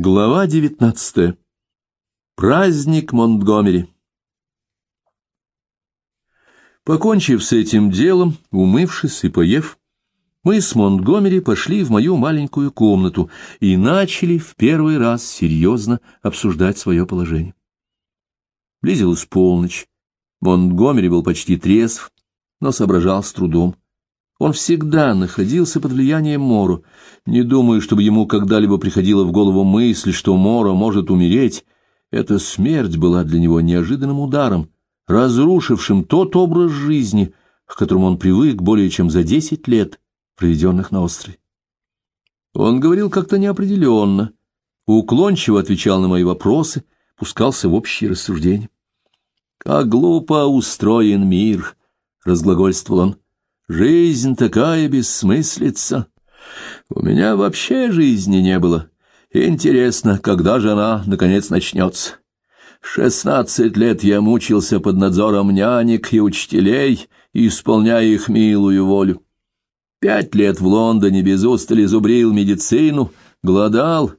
Глава девятнадцатая. Праздник Монтгомери. Покончив с этим делом, умывшись и поев, мы с Монтгомери пошли в мою маленькую комнату и начали в первый раз серьезно обсуждать свое положение. Близилась полночь. Монтгомери был почти трезв, но соображал с трудом. Он всегда находился под влиянием Моро, не думая, чтобы ему когда-либо приходила в голову мысль, что Моро может умереть. Эта смерть была для него неожиданным ударом, разрушившим тот образ жизни, к которому он привык более чем за десять лет, проведенных на острове. Он говорил как-то неопределенно, уклончиво отвечал на мои вопросы, пускался в общие рассуждения. «Как глупо устроен мир!» — разглагольствовал он. Жизнь такая бессмыслица. У меня вообще жизни не было. Интересно, когда же она, наконец, начнется? Шестнадцать лет я мучился под надзором нянек и учителей, исполняя их милую волю. Пять лет в Лондоне без устали зубрил медицину, голодал,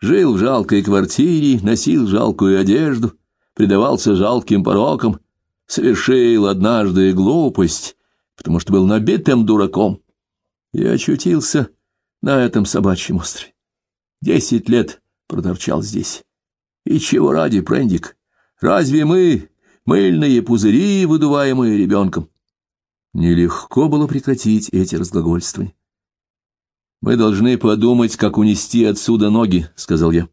жил в жалкой квартире, носил жалкую одежду, предавался жалким порокам, совершил однажды глупость, потому что был набитым дураком. Я очутился на этом собачьем острове. Десять лет проторчал здесь. И чего ради, Прендик? Разве мы мыльные пузыри, выдуваемые ребенком? Нелегко было прекратить эти разглагольствования. «Мы должны подумать, как унести отсюда ноги», — сказал я.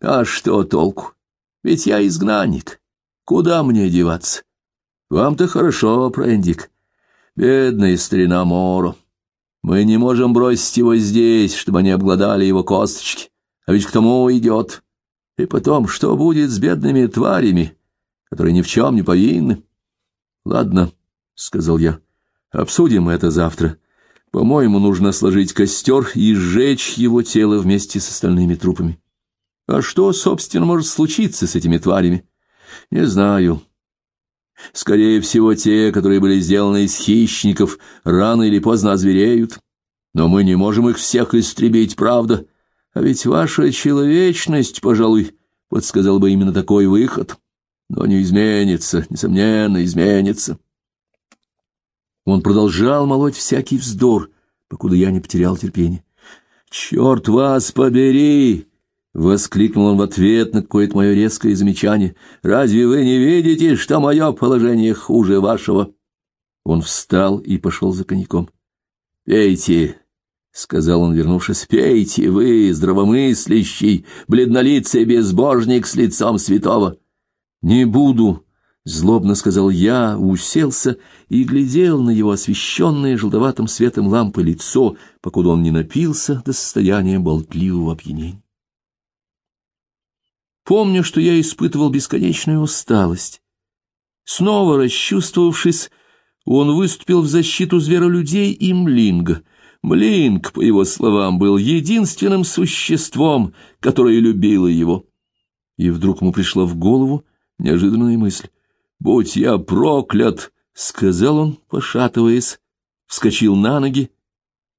«А что толку? Ведь я изгнанник. Куда мне деваться? Вам-то хорошо, Прендик. Бедный старина Моро. Мы не можем бросить его здесь, чтобы они обглодали его косточки. А ведь к тому идет. И потом, что будет с бедными тварями, которые ни в чем не повинны? Ладно, — сказал я, — обсудим это завтра. По-моему, нужно сложить костер и сжечь его тело вместе с остальными трупами. А что, собственно, может случиться с этими тварями? Не знаю. Скорее всего, те, которые были сделаны из хищников, рано или поздно озвереют. Но мы не можем их всех истребить, правда? А ведь ваша человечность, пожалуй, подсказал бы именно такой выход. Но не изменится, несомненно, изменится. Он продолжал молоть всякий вздор, покуда я не потерял терпение. «Черт вас побери!» — воскликнул он в ответ на какое-то мое резкое замечание. «Разве вы не видите, что мое положение хуже вашего?» Он встал и пошел за коньяком. «Пейте», — сказал он, вернувшись, — «пейте вы, здравомыслящий, бледнолицый безбожник с лицом святого». «Не буду», — злобно сказал я, уселся и глядел на его освещенное желтоватым светом лампы лицо, покуда он не напился до состояния болтливого опьянения. Помню, что я испытывал бесконечную усталость. Снова расчувствовавшись, он выступил в защиту зверолюдей и Млинга. Млинг, по его словам, был единственным существом, которое любило его. И вдруг ему пришла в голову неожиданная мысль. «Будь я проклят!» — сказал он, пошатываясь, вскочил на ноги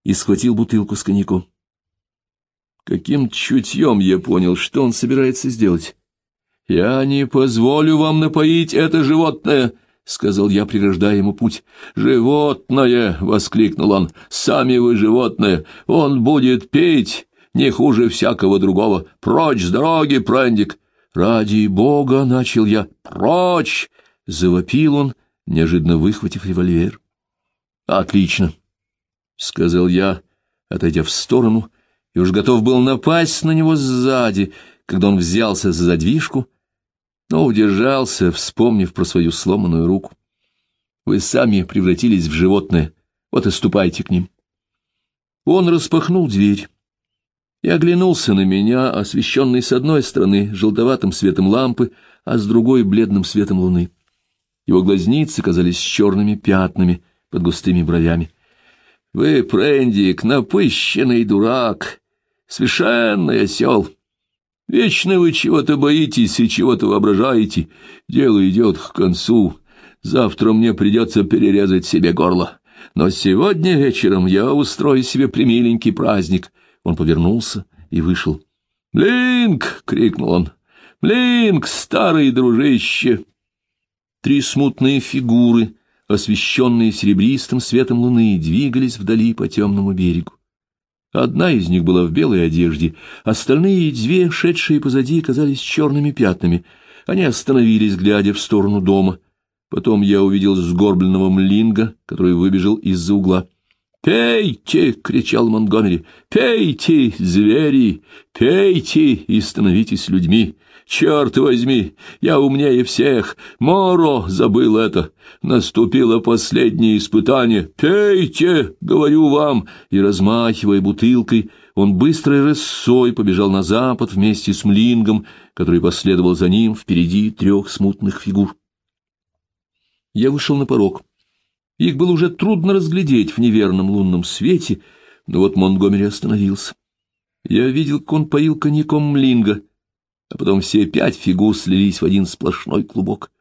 и схватил бутылку с коньяком. Каким чутьем я понял, что он собирается сделать. «Я не позволю вам напоить это животное!» — сказал я, преграждая ему путь. «Животное!» — воскликнул он. «Сами вы животное! Он будет петь не хуже всякого другого! Прочь с дороги, Прандик!» «Ради бога!» — начал я. «Прочь!» — завопил он, неожиданно выхватив револьвер. «Отлично!» — сказал я, отойдя в сторону — и уж готов был напасть на него сзади, когда он взялся за задвижку, но удержался, вспомнив про свою сломанную руку. Вы сами превратились в животное, вот и ступайте к ним. Он распахнул дверь и оглянулся на меня, освещенный с одной стороны желтоватым светом лампы, а с другой — бледным светом луны. Его глазницы казались черными пятнами под густыми бровями. — Вы, Прендик, напыщенный дурак! Совершенный осел. Вечно вы чего-то боитесь и чего-то воображаете. Дело идет к концу. Завтра мне придется перерезать себе горло. Но сегодня вечером я устрою себе примиленький праздник. Он повернулся и вышел. «Блинк!» — крикнул он. «Блинк, старый дружище!» Три смутные фигуры, освещенные серебристым светом луны, двигались вдали по темному берегу. Одна из них была в белой одежде, остальные две, шедшие позади, казались черными пятнами. Они остановились, глядя в сторону дома. Потом я увидел сгорбленного млинга, который выбежал из-за угла. «Пейте!» — кричал Монгомери. «Пейте, звери! Пейте и становитесь людьми! Черт возьми, я умнее всех! Моро забыл это! Наступило последнее испытание! Пейте, говорю вам!» И, размахивая бутылкой, он быстрой рысой побежал на запад вместе с Млингом, который последовал за ним впереди трех смутных фигур. Я вышел на порог. Их было уже трудно разглядеть в неверном лунном свете, но вот Монтгомери остановился. Я видел, как он поил коньяком млинга, а потом все пять фигур слились в один сплошной клубок.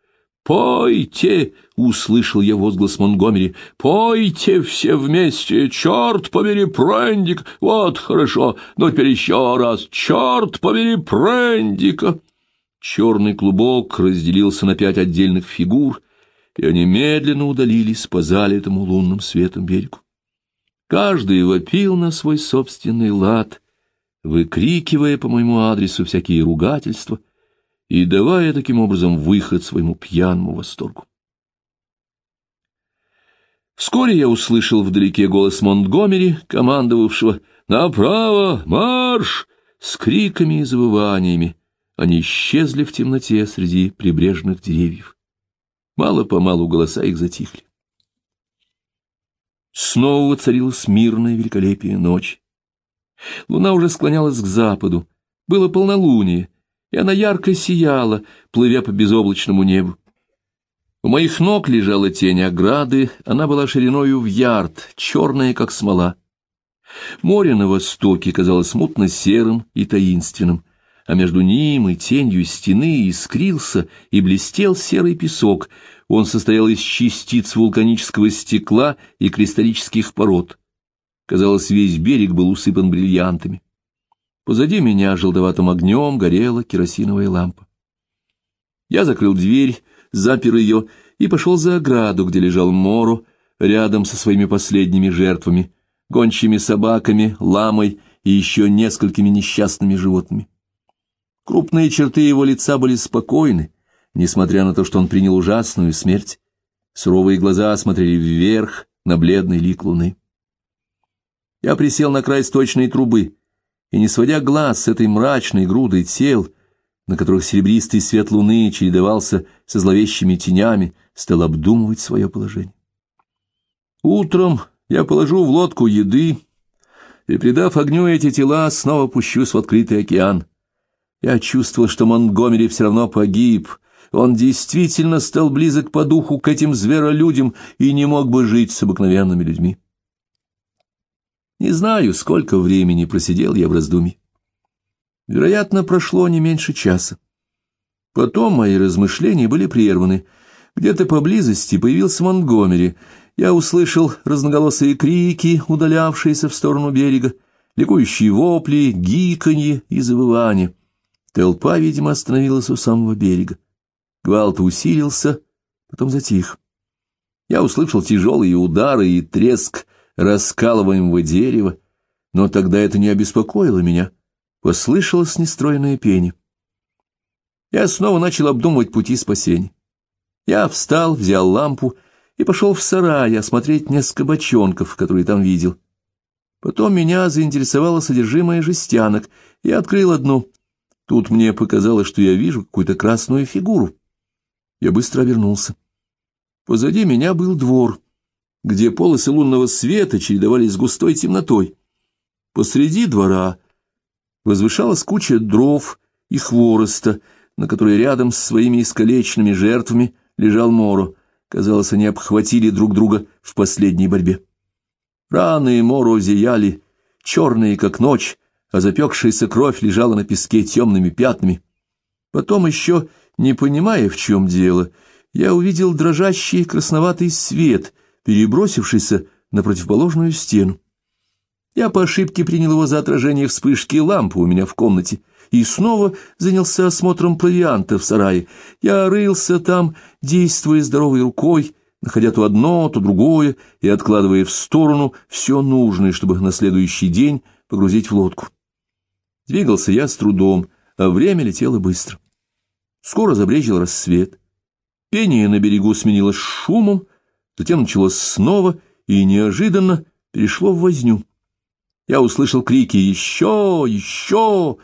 «Пойте!» — услышал я возглас Монгомери. «Пойте все вместе! Черт побери, Прендик! Вот хорошо! Но теперь еще раз! Черт побери, Прендика!» Черный клубок разделился на пять отдельных фигур — и они медленно удалились по залитому лунным светом берегу. Каждый вопил на свой собственный лад, выкрикивая по моему адресу всякие ругательства и давая таким образом выход своему пьяному восторгу. Вскоре я услышал вдалеке голос Монтгомери, командовавшего «Направо! Марш!» с криками и завываниями. Они исчезли в темноте среди прибрежных деревьев. Мало-помалу голоса их затихли. Снова воцарилась мирная великолепие ночи. Луна уже склонялась к западу, было полнолуние, и она ярко сияла, плывя по безоблачному небу. У моих ног лежала тень ограды, она была шириною в ярд, черная, как смола. Море на востоке казалось мутно серым и таинственным, а между ним и тенью стены искрился и блестел серый песок. Он состоял из частиц вулканического стекла и кристаллических пород. Казалось, весь берег был усыпан бриллиантами. Позади меня желтоватым огнем горела керосиновая лампа. Я закрыл дверь, запер ее и пошел за ограду, где лежал Моро, рядом со своими последними жертвами, гончими собаками, ламой и еще несколькими несчастными животными. Крупные черты его лица были спокойны, несмотря на то, что он принял ужасную смерть. Суровые глаза смотрели вверх на бледный лик луны. Я присел на край сточной трубы и, не сводя глаз с этой мрачной грудой тел, на которых серебристый свет луны чередовался со зловещими тенями, стал обдумывать свое положение. Утром я положу в лодку еды и, придав огню эти тела, снова пущусь в открытый океан. Я чувствовал, что Монгомери все равно погиб. Он действительно стал близок по духу к этим зверолюдям и не мог бы жить с обыкновенными людьми. Не знаю, сколько времени просидел я в раздумье. Вероятно, прошло не меньше часа. Потом мои размышления были прерваны. Где-то поблизости появился Монгомери. Я услышал разноголосые крики, удалявшиеся в сторону берега, ликующие вопли, гиканье и завывания. Толпа, видимо, остановилась у самого берега. Гвалт усилился, потом затих. Я услышал тяжелые удары и треск раскалываемого дерева, но тогда это не обеспокоило меня. Послышалось нестроенное пение. Я снова начал обдумывать пути спасения. Я встал, взял лампу и пошел в сарай осмотреть несколько бочонков, которые там видел. Потом меня заинтересовало содержимое жестянок. Я открыл одну — Тут мне показалось, что я вижу какую-то красную фигуру. Я быстро обернулся. Позади меня был двор, где полосы лунного света чередовались с густой темнотой. Посреди двора возвышалась куча дров и хвороста, на которой рядом с своими искалеченными жертвами лежал Моро. Казалось, они обхватили друг друга в последней борьбе. Раны Моро зияли, черные, как ночь, а запекшаяся кровь лежала на песке темными пятнами. Потом еще, не понимая, в чем дело, я увидел дрожащий красноватый свет, перебросившийся на противоположную стену. Я по ошибке принял его за отражение вспышки лампы у меня в комнате и снова занялся осмотром провианта в сарае. Я рылся там, действуя здоровой рукой, находя то одно, то другое, и откладывая в сторону все нужное, чтобы на следующий день погрузить в лодку. Двигался я с трудом, а время летело быстро. Скоро забрежил рассвет. Пение на берегу сменилось шумом, затем началось снова и неожиданно перешло в возню. Я услышал крики «Еще! Еще!»,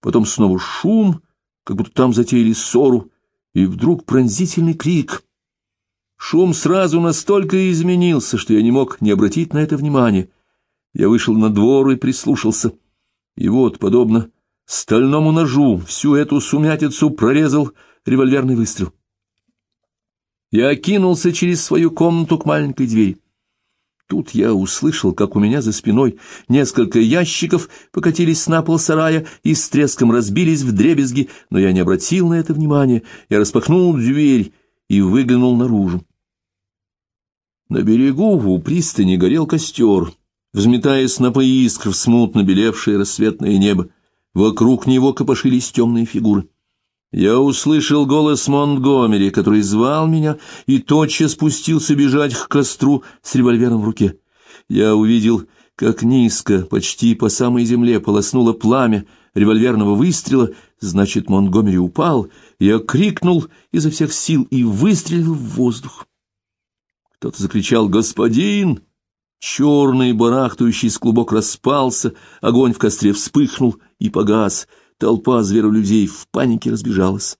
потом снова шум, как будто там затеяли ссору, и вдруг пронзительный крик. Шум сразу настолько изменился, что я не мог не обратить на это внимания. Я вышел на двор и прислушался. И вот, подобно стальному ножу, всю эту сумятицу прорезал револьверный выстрел. Я кинулся через свою комнату к маленькой двери. Тут я услышал, как у меня за спиной несколько ящиков покатились на пол сарая и с треском разбились в дребезги, но я не обратил на это внимания. Я распахнул дверь и выглянул наружу. На берегу у пристани горел костер, взметая снопы искр в смутно белевшее рассветное небо. Вокруг него копошились темные фигуры. Я услышал голос Монтгомери, который звал меня, и тотчас спустился бежать к костру с револьвером в руке. Я увидел, как низко, почти по самой земле, полоснуло пламя револьверного выстрела, значит, Монтгомери упал. Я крикнул изо всех сил и выстрелил в воздух. Кто-то закричал «Господин!» Черный барахтающий клубок распался, огонь в костре вспыхнул и погас — Толпа зверолюдей в панике разбежалась.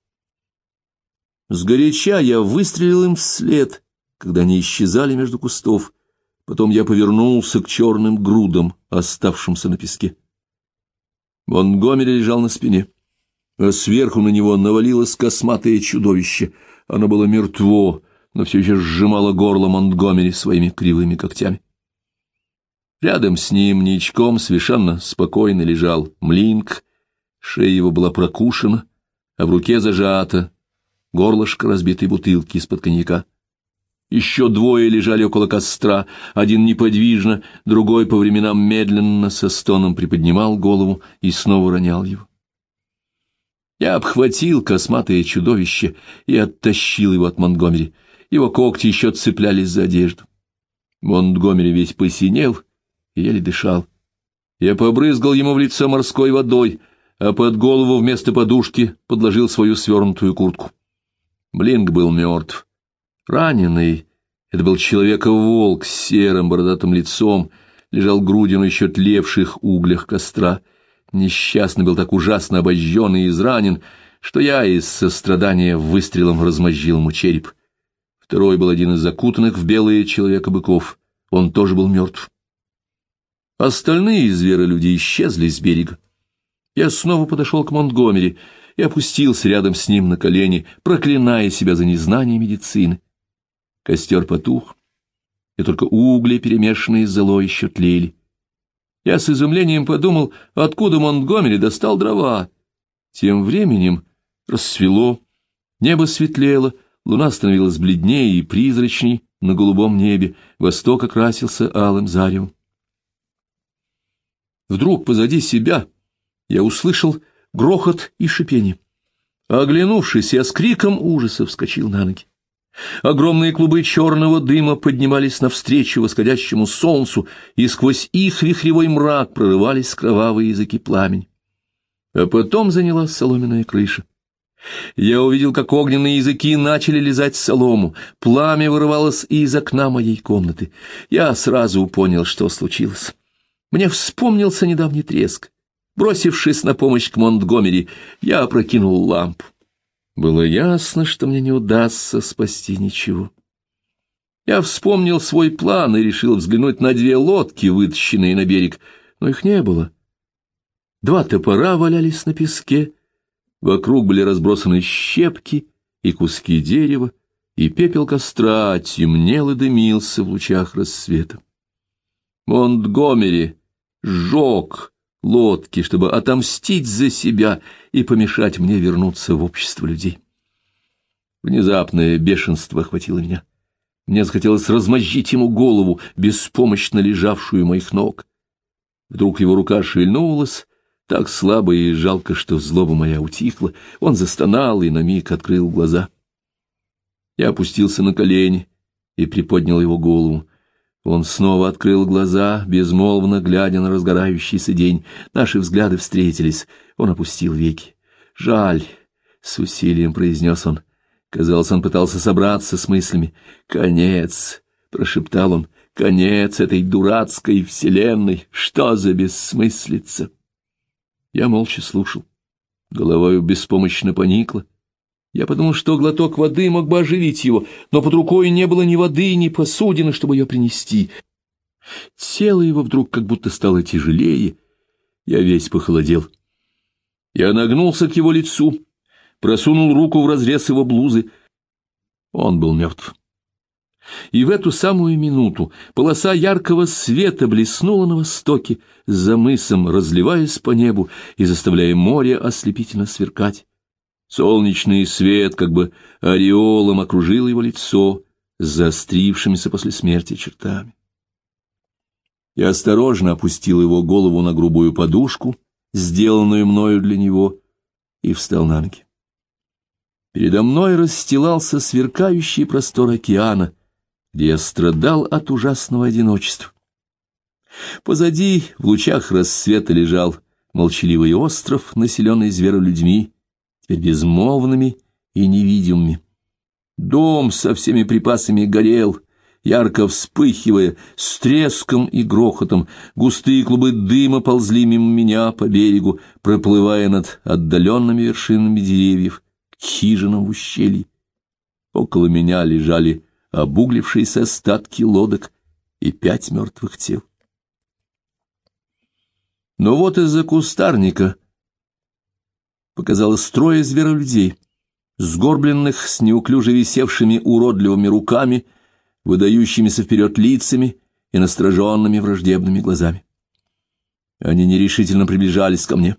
Сгоряча я выстрелил им вслед, когда они исчезали между кустов. Потом я повернулся к черным грудам, оставшимся на песке. Монгомери лежал на спине, а сверху на него навалилось косматое чудовище. Оно было мертво, но все еще сжимало горло Монтгомери своими кривыми когтями. Рядом с ним ничком совершенно спокойно лежал Млинк, Шея его была прокушена, а в руке зажата горлышко разбитой бутылки из-под коньяка. Еще двое лежали около костра, один неподвижно, другой по временам медленно со стоном приподнимал голову и снова ронял его. Я обхватил косматое чудовище и оттащил его от Монтгомери. Его когти еще цеплялись за одежду. Монтгомери весь посинел и еле дышал. Я побрызгал ему в лицо морской водой — а под голову вместо подушки подложил свою свернутую куртку. Блинк был мертв. Раненый, это был человека-волк с серым бородатым лицом, лежал грудью на еще тлевших углях костра. Несчастный был так ужасно обожжен и изранен, что я из сострадания выстрелом размозжил ему череп. Второй был один из закутанных в белые человека-быков. Он тоже был мертв. Остальные зверолюди исчезли с берега. Я снова подошел к Монтгомери и опустился рядом с ним на колени, проклиная себя за незнание медицины. Костер потух, и только угли, перемешанные с золой, еще тлели. Я с изумлением подумал, откуда Монтгомери достал дрова. Тем временем рассвело, небо светлело, луна становилась бледнее и призрачней на голубом небе, восток окрасился алым заревом. Вдруг позади себя я услышал грохот и шипение. Оглянувшись, я с криком ужаса вскочил на ноги. Огромные клубы черного дыма поднимались навстречу восходящему солнцу, и сквозь их вихревой мрак прорывались кровавые языки пламени. А потом занялась соломенная крыша. Я увидел, как огненные языки начали лизать солому, пламя вырывалось из окна моей комнаты. Я сразу понял, что случилось. Мне вспомнился недавний треск. Бросившись на помощь к Монтгомери, я опрокинул лампу. Было ясно, что мне не удастся спасти ничего. Я вспомнил свой план и решил взглянуть на две лодки, вытащенные на берег, но их не было. Два топора валялись на песке, вокруг были разбросаны щепки и куски дерева, и пепел костра темнел и дымился в лучах рассвета. Монтгомери сжег лодки, чтобы отомстить за себя и помешать мне вернуться в общество людей. Внезапное бешенство охватило меня. Мне захотелось размозжить ему голову, беспомощно лежавшую у моих ног. Вдруг его рука шевельнулась, Так слабо и жалко, что злоба моя утихла. Он застонал и на миг открыл глаза. Я опустился на колени и приподнял его голову. Он снова открыл глаза, безмолвно глядя на разгорающийся день. Наши взгляды встретились. Он опустил веки. «Жаль», — с усилием произнес он. Казалось, он пытался собраться с мыслями. «Конец», — прошептал он, — «конец этой дурацкой вселенной. Что за бессмыслица?» Я молча слушал. Головою беспомощно поникла. Я подумал, что глоток воды мог бы оживить его, но под рукой не было ни воды, ни посудины, чтобы ее принести. Тело его вдруг как будто стало тяжелее. Я весь похолодел. Я нагнулся к его лицу, просунул руку в разрез его блузы. Он был мертв. И в эту самую минуту полоса яркого света блеснула на востоке, за мысом разливаясь по небу и заставляя море ослепительно сверкать. Солнечный свет как бы ореолом окружил его лицо с заострившимися после смерти чертами. Я осторожно опустил его голову на грубую подушку, сделанную мною для него, и встал на ноги. Передо мной расстилался сверкающий простор океана — где я страдал от ужасного одиночества. Позади, в лучах рассвета, лежал молчаливый остров, населенный зверолюдьми, теперь безмолвными и невидимыми. Дом со всеми припасами горел, ярко вспыхивая, с треском и грохотом, густые клубы дыма ползли мимо меня по берегу, проплывая над отдаленными вершинами деревьев к хижинам в ущелье. Около меня лежали обуглившиеся остатки лодок и пять мертвых тел. Но вот из-за кустарника показалось трое зверолюдей, сгорбленных с неуклюже висевшими уродливыми руками, выдающимися вперед лицами и настороженными враждебными глазами. Они нерешительно приближались ко мне.